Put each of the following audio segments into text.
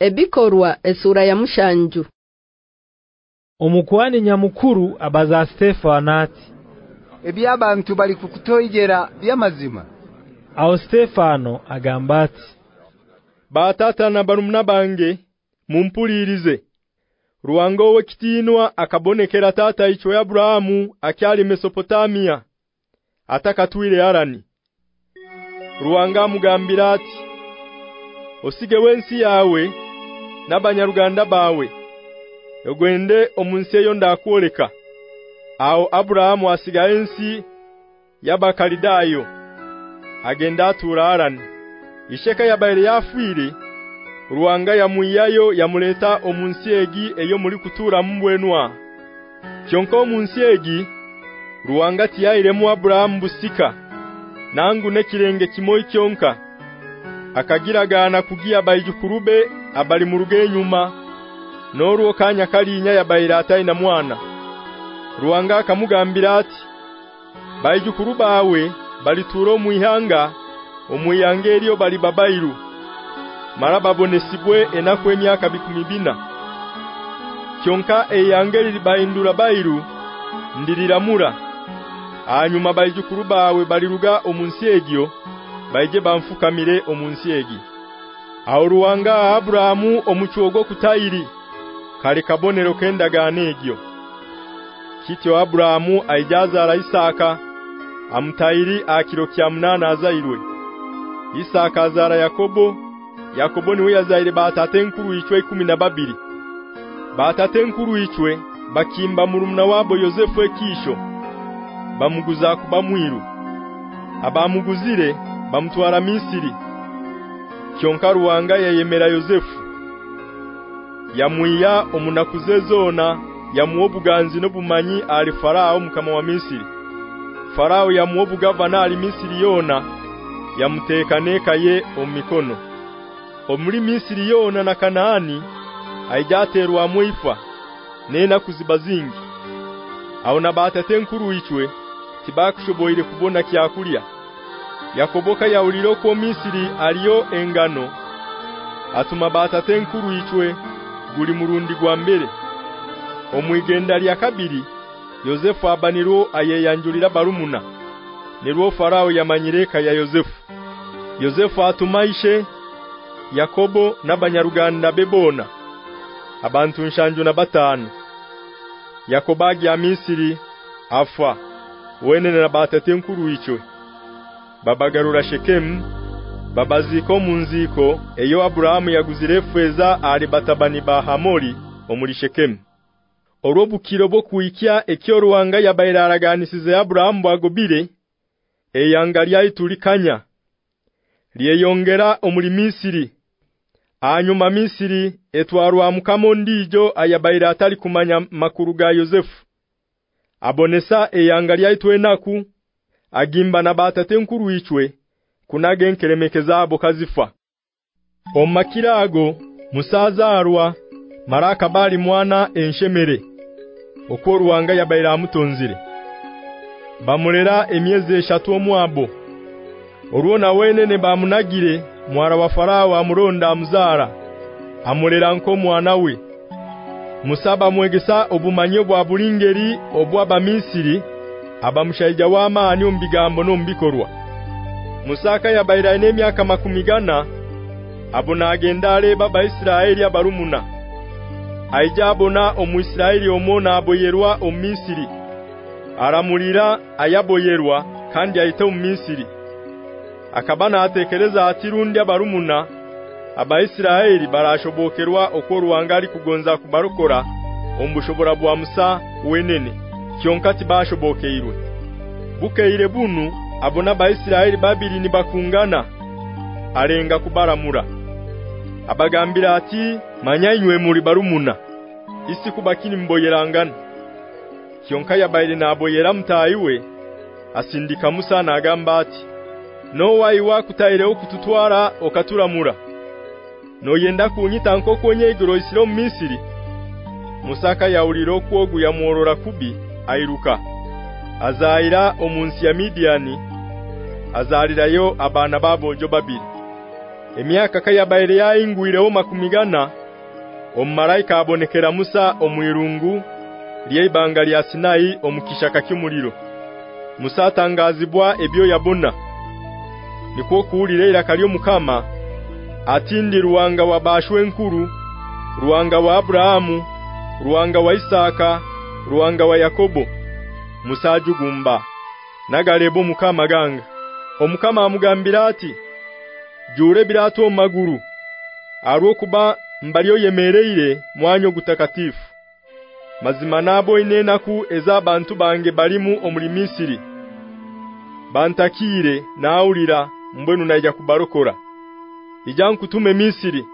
Ebikorwa esura ya mushanju. Omukwani nyamukuru abaza Stefano ati Ebyabantu bali kukutoyera byamazima Aho Stefano agamba ati Batata na barumna bange mumpulirize. Ruwango we kitinwa akabonekera tata icho ya Abrahamu akyali Mesopotamia atakatwire Harani Ruwanga mugambira ati Osige wensi yawe nabanyaruganda bawe. Ogwende omunsi eyo ndakoleka Aho Abraham asigayensi yabakalidayo agenda atura Harani Isheka yabaire yafwire Ruwanga ya muyayo yamuleta omunsi egi eyo muri kutura mbwenwa. Kyonko omunsi egi Ruwanga tiyairemu Abraham busika nangu nekirenge kimoyi kyonka akagiragana kugiya bayikurube abali mu rugenyuma norwo kanya kali inya ya bayirata ina mwana. Ruwanga akamugambira ati bayikuruba awe bali turo muihanga omuyangelio bali babairu. Marababonesibwe enakwe emyaka bikumibina kyonka eyangeli bayindura bairu ndiriramura hanyuma bayikuruba awe baliruga omunsi egyo bayije bamfukamire omunsi egi. Aho ruwanga Abrahamu omuchuogo kutayiri kale kabonero kendagane egyo. Kityo Abrahamu aijaza ra Isaka amtayiri akiro kya munana azairwe. Isaka azara Yakobo Yakobo niwe yazaire batate nkuru ichwe 12 batate nkuru ichwe bakimba murumna wabo Yosefu ekisho bamuguza kuba mwiru abamuguzire bamutwara Misiri. Kyonka ruwanga yayemera Yozefu. Yamuya omunakuze zona yamuobuganzi no bumanyi ali farao mukama wa Misiri. Farao yamuobugavana ali Misiri yona yamutekaneka ye omikono omuli Misiri yona na Kanaani aijaterwa muifa nena kuzibazingi aona nabatate tenkuru ichwe tibakushoboire kubona kyakulya yakoboka yauliro ko Misiri aliyo engano. Atuma batate nkuru ichwe guli murundi gwa mbere. Omwigenda lya kabiri Yosefu abaniro ayeyanjulira barumuna nirwo farao yamanyireka ya Yosefu. Yosefu atumaishe Yakobo nabanyaruganda bebona abantu nshanju na batanu Yakobagi ya Misiri afa. Wenene na batate nkuru ichwe babagarura Shekemu babaziko munziko eyo Abrahamu yaguzire feza ali batabani ba Hamori omuli Shekemu Orobukiro bwo kuikya ekyo ruwanga yabairaraganisize Abrahamu bwagobire eyangalya itulikanya liyeyongera omuli Misiri. Anyuma Misiri etwarwa mukamo ndijo ayabaira atali kumanya makuru ga Yosefu. Abonesa eyangalya itwenaku agimba na batate nkuru ichwe kunage nkeremekeza abo kazifa. Omakirago musaza arwa maraka bali mwana enshemere okwo ruwanga yabaira amutonzire bamulera emyezi eshatu omwabo. Oruona wenene bamunagire mwara wa farao amuronda amuzara amulera nko mwana we. Musaba mwegesa obumanyo bwa bulingeri obwa bamisiri abamushaija wa maani ombigambo no mbikorwa Musaka yabaira ine myaka makumigana abona agendale baba Isiraeli abarumuna. Aijabona omuisiraeli omona aboyerwa omisiri aramulira ayaboyerwa kandi ayite omisiri akabana atekereza atirundi abarumuna abaisiraeli barashobokerwa okoruwangali kugonza kubarukora ombushobora bwa Musa wenene kyonkati bashobokeirwe bukeire bunu abona abaisiraeli babiri ni bakungana arenga kubaramura. Abagambira ati manyanywe muri barumuna isi kubakini mboyerangana. Kyonka yabaire naboyera mtayiwe asindika Musa na agamba ati no waiwa kutaireho kututwara okaturamura. No yenda kunyita nkoko nyegiro isiro Misiri. Musaka yauliro kwogu ya morora kubi airuka azaira omunsi ya Midiani. Azalirayo abana babo jo babiri. Emyaka kayabaire yaingwireho makumigana omumalaika abonekera Musa omwirungu lyebanga lya Sinai omukishaka kimuliro. Musa atangazibwa ebyo yabona nikwo kuulira ira kalyo mukama atindi ruwanga wa bashwe nkuru ruwanga wa Abrahamu ruwanga wa Isaka ruwanga wa Yakobo Musa ajugumba nagalebo mukama ganga. Omukama amugambira ati jure birato maguru arwo kuba mbaliyo yemereire mwanyo gutakatifu. Mazima nabo inenaku ezabantu bange balimu omuli Misiri. Bantakire naulira mbwenu naija kubarokora ijankutume Misiri.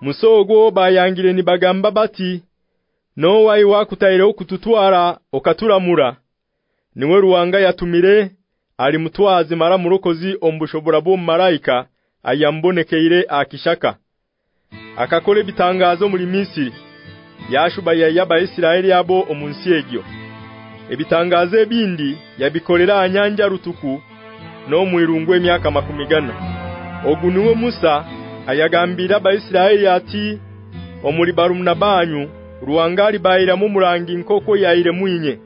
Musogo bayangire ni bagamba bati no wayi wakutaire okututwara okaturamura. Niwe ruwanga yatumire ali mutwazi mara murokozi ombushobora bo malaika ayambonekeire akishaka. Akakole bitangazo muri Misiri. Yashuba ya yaba Isiraeli abo omunsi egyo. Ebitangazo ebindi yabikolera anyanja rutuku no mwirungu emyaka makumigana ogunuwe Musa ayagambira ba Isiraeli ati omuli barumna banyu ruwangali bayira mu murangi nkoko yaire mwinye.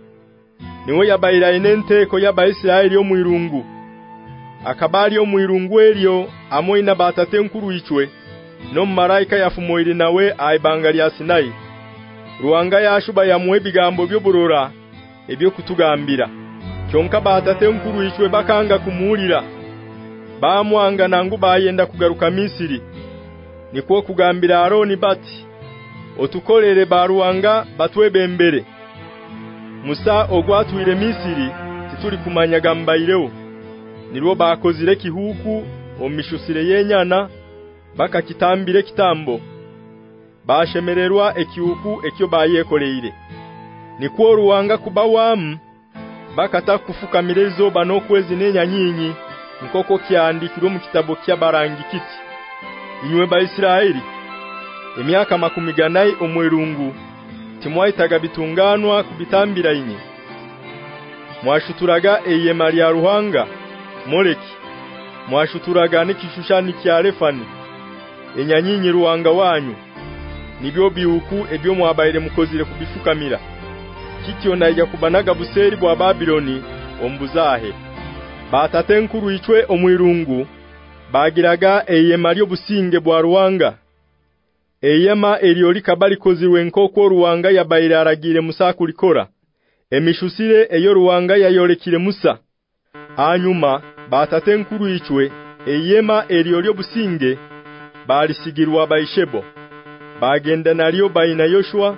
Niwe yabayira enenteko ya ba Isiraeli omwirungu. Akabali omwirungu elyo amoina batate nkuru ichwe no malaika yafumoire nawe aibanga lya Sinai. Ruwanga yashuba yamwe bigambo byoburora ebyo kutugambira kyonka batate nkuru ichwe bakanga kumulira bamwanga nangu bayenda kugaruka Misiri. Nikwo kugambira Aroni bati otukolere baruwanga batwebembere Musa ogwatwire Misiri tituli kumanya gambaireo nirwo bakozire kihuku omishusire yenyana bakakitambire kitambo. Bashemererwa ekihuku ekyo bayekoleire. Nikwo ruwanga kubawamu bakata kufukamirezo banokwezi nenya nyinyi nkoko kyandikirwe mu kitabo kya barangi kiti inywe ba Isiraeli emyaka makumi ganai omwirungu timwaitaga bitunganwa kubitambira inye mwashuturaga eye lya ruhanga moleki. Mwashuturaga nikishushani kya Lefani enyanyinyi ruwanga wanyu. Nibyo biuku ebyo mwabaire mukozire kubifukamira. Kityo naija kubanaga buseri bwa Babiloni ombuzahe. Batatenkuru ichwe omwirungu bagiraga eye Mario businge bwa ruwanga eyema elyo likabali kozirwe nkoko ruwanga yabaire aragire Musa kulikora. Emishusire eyo ruwanga yayolekire Musa. Anyuma batate nkuru ichwe eyema elyo lyo businge balisigirwa baishebo. Bagenda nalyo baina Yoshua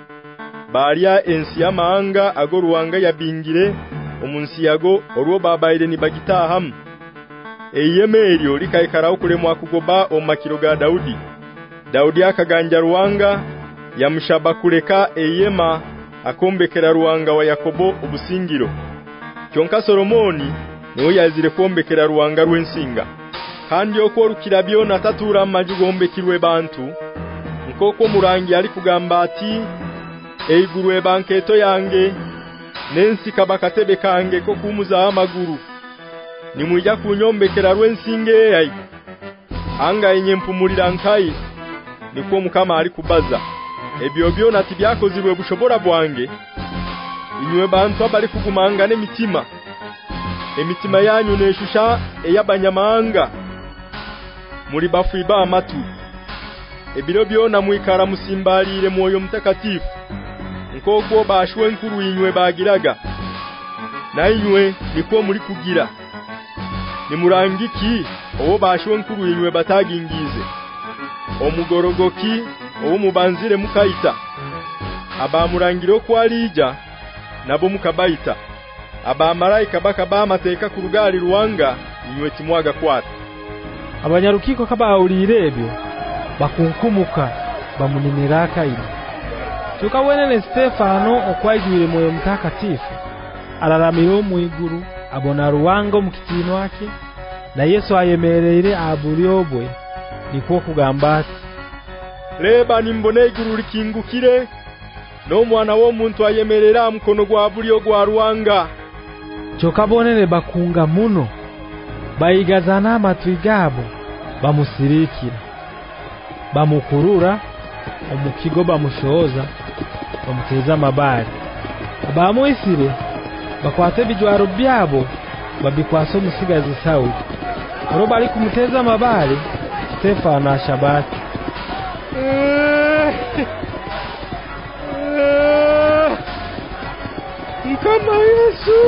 balya ensi yamanga ago ruwanga yabingire omunsi yago orwo babaire ni bagitahamu eyeme elyo likaikara okulemwa kugoba omakiro ga Daudi Daudi akaganja ruwanga yamushaba kuleka eyema akombekera ruwanga wa Yakobo obusingiro. Kyonka Solomoni niwe yazire kombekera ruwanga rwensinga. Kandi okworukira byo natatura amajugombekirwe bantu nkoko murangi ali kugamba ati eigurwe banketo yange nensi kabakatebe kange ko kumuza amaguru nimwija kunyombekera rwensinge yayi anga yenye mpumulira nkai niko mukama ali kubaza. Ebyo byo nati byakozirwe bushobora bwange. Inywe bantu abali kugumanga n'emitima. Emitima yanyu neshusha eyabanyamanga. Muri bafuiba amatu. Ebiro byona mwikara musimbalire mwoyo mtakatifu nkoko bashwe nkuru inywe bagiraga. Na inywe niko muri kugira nimurangiki obo bashwe nkuru inywe batagingize omugorogoki omubanzire mubanzire mukaita abamurangiro kwalija nabo mukabaita abamalaika bakaba amateka ku rugali ruwanga inywe kimwaga kwata abanyarukiko kaba ebyo bakunkumuka bamuniniraka ino tukawene Stefano okwajire moyo mtakatifu alaramiro muiguru abona ruwango mukitino wake na Yesu ayemereere aburyobwe niko kugamba ati Leba nimbone iguru likingukire no mwana wo muntu ayemerera mkono gwa bulyo gwa ruwanga. Choka bonene bakunga muno bayigazana amatwigabo bamusirikira. Bamukurura omukigo bamushoza bamuteza amabari abamuisire bakwate bijwaro byabo babikwaso musigazi sawu roba likumuteza kumuteza Stefa na Shabaki. Ni kama Yesu.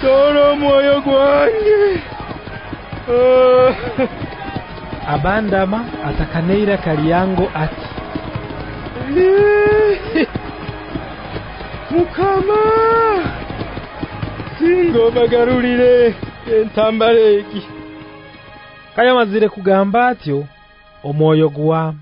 Toro moyo gwange. Abandama atakaneira kaliyango ati mukama singo bagarulire entambareki kayamazire kugamba atyo omwoyo gwa